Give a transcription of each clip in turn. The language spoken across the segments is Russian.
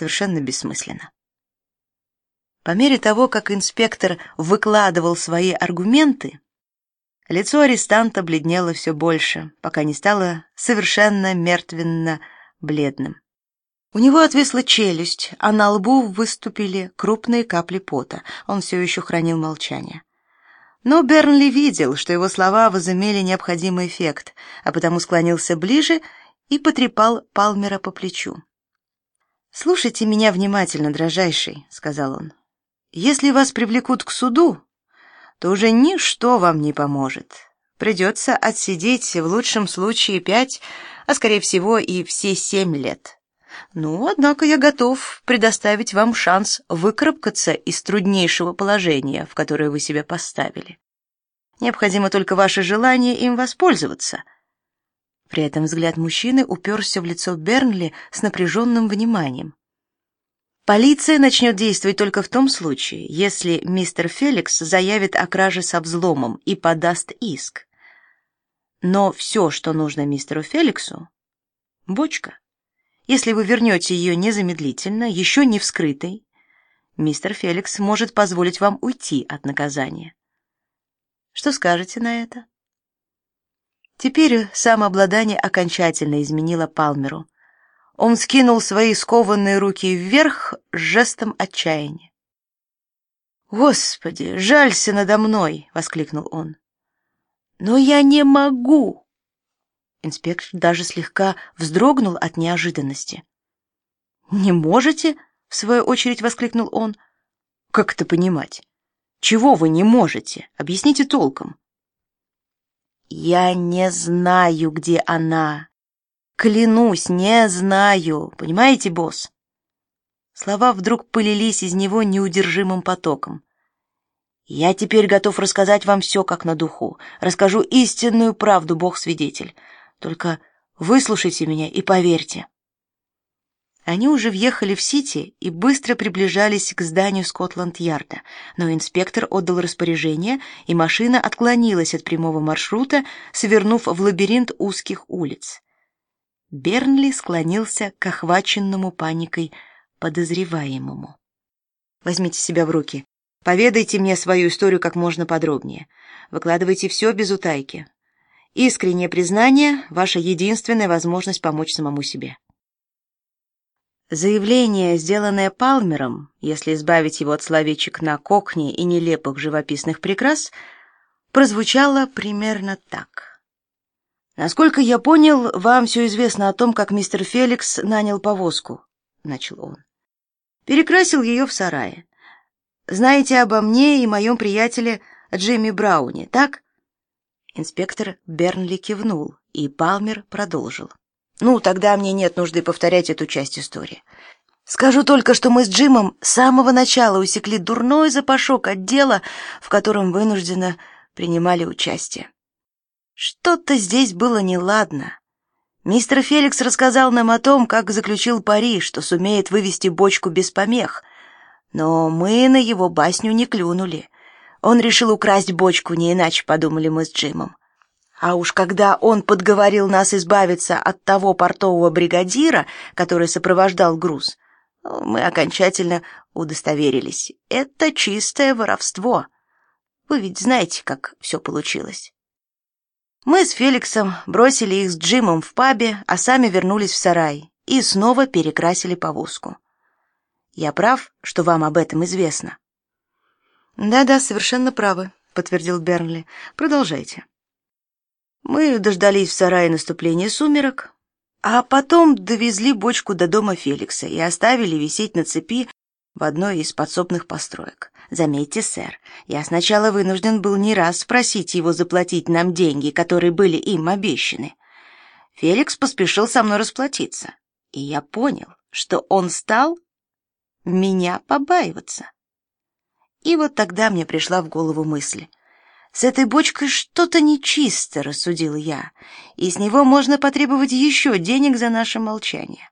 совершенно бессмысленно. По мере того, как инспектор выкладывал свои аргументы, лицо арестанта бледнело все больше, пока не стало совершенно мертвенно-бледным. У него отвисла челюсть, а на лбу выступили крупные капли пота. Он все еще хранил молчание. Но Бернли видел, что его слова возымели необходимый эффект, а потому склонился ближе и потрепал Палмера по плечу. «Слушайте меня внимательно, дрожайший», — сказал он. «Если вас привлекут к суду, то уже ничто вам не поможет. Придется отсидеть в лучшем случае пять, а скорее всего и все семь лет». Ну, однако я готов предоставить вам шанс выкарабкаться из труднейшего положения, в которое вы себя поставили. Необходимо только ваше желание им воспользоваться. При этом взгляд мужчины уперся в лицо Бернли с напряженным вниманием. Полиция начнет действовать только в том случае, если мистер Феликс заявит о краже со взломом и подаст иск. Но все, что нужно мистеру Феликсу — бочка. Если вы вернете ее незамедлительно, еще не вскрытой, мистер Феликс может позволить вам уйти от наказания. Что скажете на это? Теперь самообладание окончательно изменило Палмеру. Он скинул свои скованные руки вверх с жестом отчаяния. «Господи, жалься надо мной!» — воскликнул он. «Но я не могу!» Инспектор даже слегка вздрогнул от неожиданности. «Не можете?» — в свою очередь воскликнул он. «Как это понимать? Чего вы не можете? Объясните толком». «Я не знаю, где она. Клянусь, не знаю. Понимаете, босс?» Слова вдруг полились из него неудержимым потоком. «Я теперь готов рассказать вам все как на духу. Расскажу истинную правду, Бог-свидетель. Только выслушайте меня и поверьте. Они уже въехали в Сити и быстро приближались к зданию Скотланд-Ярда, но инспектор отдал распоряжение, и машина отклонилась от прямого маршрута, свернув в лабиринт узких улиц. Бернли склонился к охваченному паникой подозреваемому. Возьмите себя в руки. Поведайте мне свою историю как можно подробнее. Выкладывайте все без утайки. Искреннее признание — ваша единственная возможность помочь самому себе. Заявление, сделанное Палмером, если избавить его от словечек на кокне и нелепых живописных прикрас, прозвучало примерно так. «Насколько я понял, вам все известно о том, как мистер Феликс нанял повозку», — начал он. «Перекрасил ее в сарае. Знаете обо мне и моем приятеле Джимми Брауне, так?» Инспектор Бернли кивнул, и Палмер продолжил. «Ну, тогда мне нет нужды повторять эту часть истории. Скажу только, что мы с Джимом с самого начала усекли дурной запашок от дела, в котором вынужденно принимали участие. Что-то здесь было неладно. Мистер Феликс рассказал нам о том, как заключил пари, что сумеет вывести бочку без помех. Но мы на его басню не клюнули. Он решил украсть бочку, не иначе, подумали мы с Джимом. А уж когда он подговорил нас избавиться от того портового бригадира, который сопровождал груз, мы окончательно удостоверились. Это чистое воровство. Вы ведь знаете, как все получилось. Мы с Феликсом бросили их с Джимом в пабе, а сами вернулись в сарай и снова перекрасили повозку. Я прав, что вам об этом известно. Да-да, совершенно правы, подтвердил Бернли. Продолжайте. Мы дождались в сарае наступления сумерок, а потом довезли бочку до дома Феликса и оставили висеть на цепи в одной из подсобных построек. Заметьте, сэр, я сначала вынужден был не раз спросить его заплатить нам деньги, которые были им обещаны. Феликс поспешил со мной расплатиться, и я понял, что он стал меня побаиваться. И вот тогда мне пришла в голову мысль. С этой бочкой что-то нечисто, рассудил я, и с него можно потребовать еще денег за наше молчание.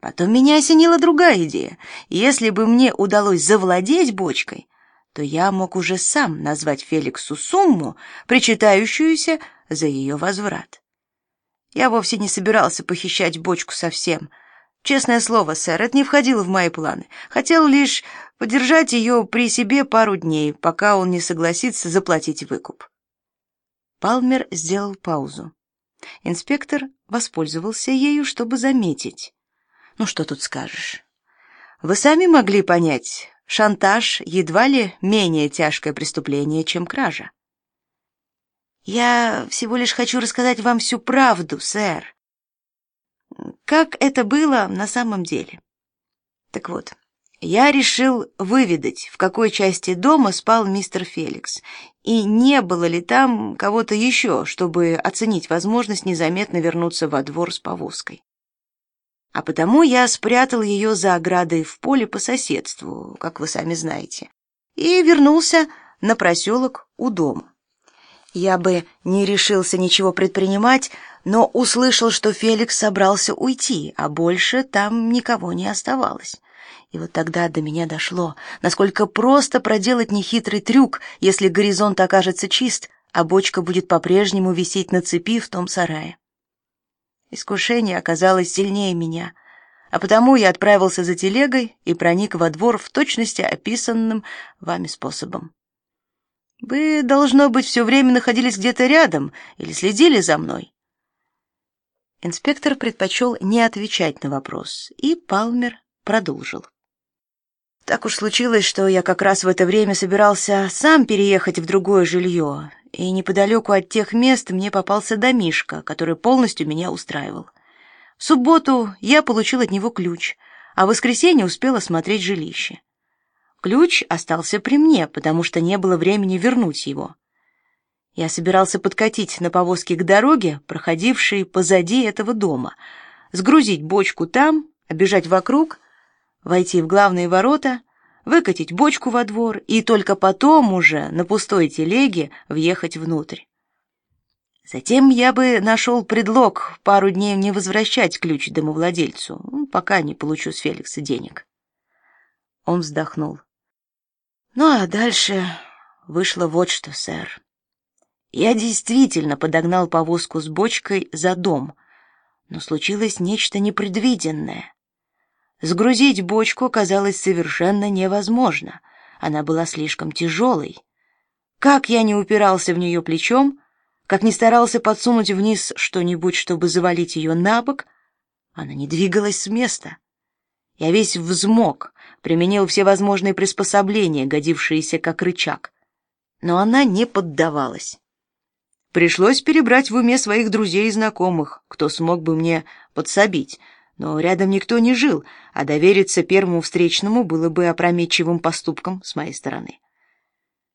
Потом меня осенила другая идея. Если бы мне удалось завладеть бочкой, то я мог уже сам назвать Феликсу сумму, причитающуюся за ее возврат. Я вовсе не собирался похищать бочку совсем. Честное слово, сэр, это не входило в мои планы. Хотел лишь подержать ее при себе пару дней, пока он не согласится заплатить выкуп. Палмер сделал паузу. Инспектор воспользовался ею, чтобы заметить. Ну что тут скажешь? Вы сами могли понять, шантаж едва ли менее тяжкое преступление, чем кража. Я всего лишь хочу рассказать вам всю правду, сэр. Как это было на самом деле? Так вот, я решил выведать, в какой части дома спал мистер Феликс, и не было ли там кого-то еще, чтобы оценить возможность незаметно вернуться во двор с повозкой. А потому я спрятал ее за оградой в поле по соседству, как вы сами знаете, и вернулся на проселок у дома. Я бы не решился ничего предпринимать, но услышал, что Феликс собрался уйти, а больше там никого не оставалось. И вот тогда до меня дошло, насколько просто проделать нехитрый трюк, если горизонт окажется чист, а бочка будет по-прежнему висеть на цепи в том сарае. Искушение оказалось сильнее меня, а потому я отправился за телегой и проник во двор в точности описанным вами способом. Вы, должно быть, все время находились где-то рядом или следили за мной. Инспектор предпочел не отвечать на вопрос, и Палмер продолжил. Так уж случилось, что я как раз в это время собирался сам переехать в другое жилье, и неподалеку от тех мест мне попался домишко, который полностью меня устраивал. В субботу я получил от него ключ, а в воскресенье успел осмотреть жилище. Ключ остался при мне, потому что не было времени вернуть его. Я собирался подкатить на повозке к дороге, проходившей позади этого дома, сгрузить бочку там, обежать вокруг, войти в главные ворота, выкатить бочку во двор и только потом уже на пустой телеге въехать внутрь. Затем я бы нашел предлог пару дней не возвращать ключ домовладельцу, пока не получу с Феликса денег. Он вздохнул. Ну а дальше вышло вот что, сэр. Я действительно подогнал повозку с бочкой за дом, но случилось нечто непредвиденное. Сгрузить бочку оказалось совершенно невозможно. Она была слишком тяжелой. Как я не упирался в нее плечом, как не старался подсунуть вниз что-нибудь, чтобы завалить ее на бок, она не двигалась с места. Я весь взмок, применил все возможные приспособления, годившиеся как рычаг. Но она не поддавалась. Пришлось перебрать в уме своих друзей и знакомых, кто смог бы мне подсобить, но рядом никто не жил, а довериться первому встречному было бы опрометчивым поступком с моей стороны.